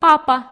папа.